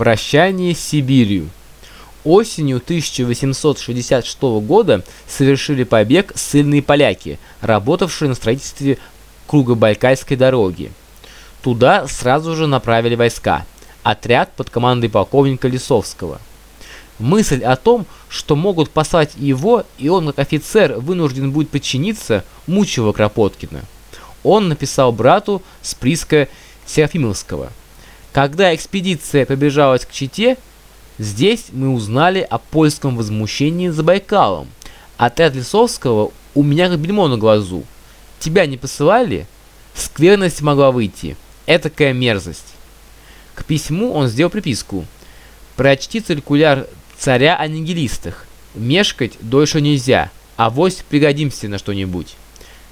Прощание с Сибирью. Осенью 1866 года совершили побег ссыльные поляки, работавшие на строительстве Кругобайкальской дороги. Туда сразу же направили войска, отряд под командой полковника Лисовского. Мысль о том, что могут послать его, и он как офицер вынужден будет подчиниться, мучила Кропоткина. Он написал брату с приска Серафимовского. Когда экспедиция побежалась к Чите, здесь мы узнали о польском возмущении за Байкалом. Отряд Лисовского у меня как бельмо на глазу. Тебя не посылали? Скверность могла выйти. Этакая мерзость. К письму он сделал приписку. Прочти циркуляр царя о нигилистах. Мешкать дольше нельзя, а вось пригодимся на что-нибудь.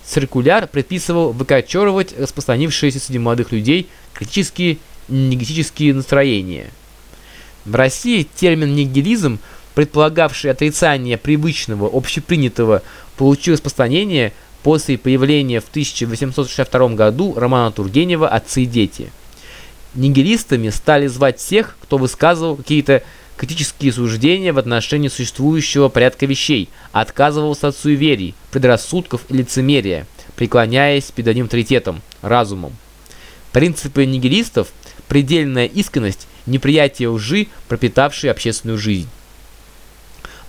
Циркуляр предписывал выкачевывать распространившиеся среди молодых людей критические нигилистические настроения. В России термин «нигилизм», предполагавший отрицание привычного, общепринятого, получил распространение после появления в 1862 году романа Тургенева «Отцы и дети». Нигилистами стали звать всех, кто высказывал какие-то критические суждения в отношении существующего порядка вещей, отказывался от суеверий, предрассудков и лицемерия, преклоняясь перед одним авторитетом – разумом. Принципы нигилистов – предельная искренность, неприятие лжи, пропитавшие общественную жизнь.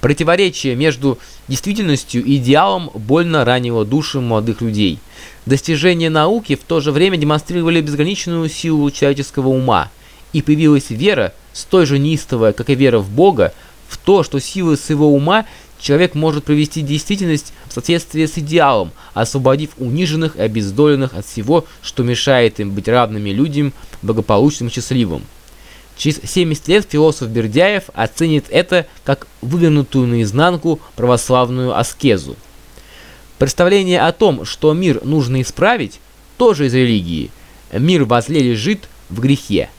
Противоречие между действительностью и идеалом больно ранило души молодых людей. Достижения науки в то же время демонстрировали безграничную силу человеческого ума, и появилась вера, столь же неистовая, как и вера в Бога, в то, что силой своего ума человек может провести действительность в соответствии с идеалом, освободив униженных и обездоленных от всего, что мешает им быть равными людям, благополучным и счастливым. Через 70 лет философ Бердяев оценит это как вывернутую наизнанку православную аскезу. Представление о том, что мир нужно исправить, тоже из религии. Мир возле лежит в грехе.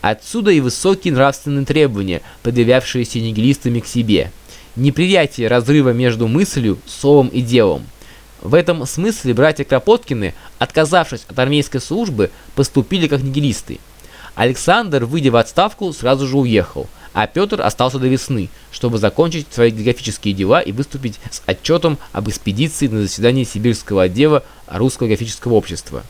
Отсюда и высокие нравственные требования, предъявлявшиеся нигилистами к себе. Неприятие разрыва между мыслью, словом и делом. В этом смысле братья Кропоткины, отказавшись от армейской службы, поступили как нигилисты. Александр, выйдя в отставку, сразу же уехал, а Петр остался до весны, чтобы закончить свои географические дела и выступить с отчетом об экспедиции на заседании Сибирского отдела Русского географического общества.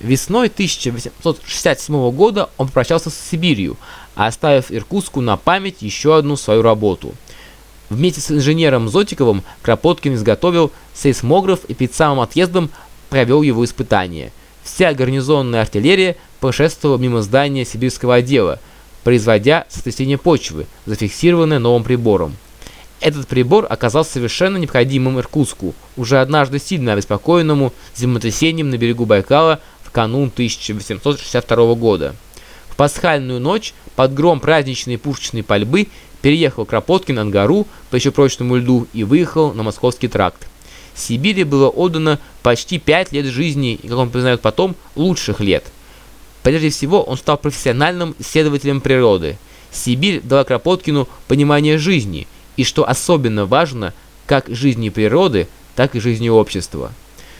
Весной 1867 года он попрощался с Сибирью, оставив Иркутску на память еще одну свою работу. Вместе с инженером Зотиковым Кропоткин изготовил сейсмограф и перед самым отъездом провел его испытания. Вся гарнизонная артиллерия прошествовала мимо здания сибирского отдела, производя сотрясение почвы, зафиксированное новым прибором. Этот прибор оказался совершенно необходимым Иркутску, уже однажды сильно обеспокоенному землетрясением на берегу Байкала канун 1862 года. В пасхальную ночь под гром праздничной пушечной пальбы переехал Кропоткин Ангару по еще прочному льду и выехал на Московский тракт. Сибири было отдано почти пять лет жизни и, как он признает потом, лучших лет. Прежде всего, он стал профессиональным исследователем природы. Сибирь дала Кропоткину понимание жизни, и, что особенно важно, как жизни природы, так и жизни общества.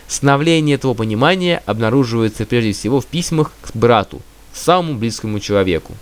Становление этого понимания обнаруживается прежде всего в письмах к брату, самому близкому человеку.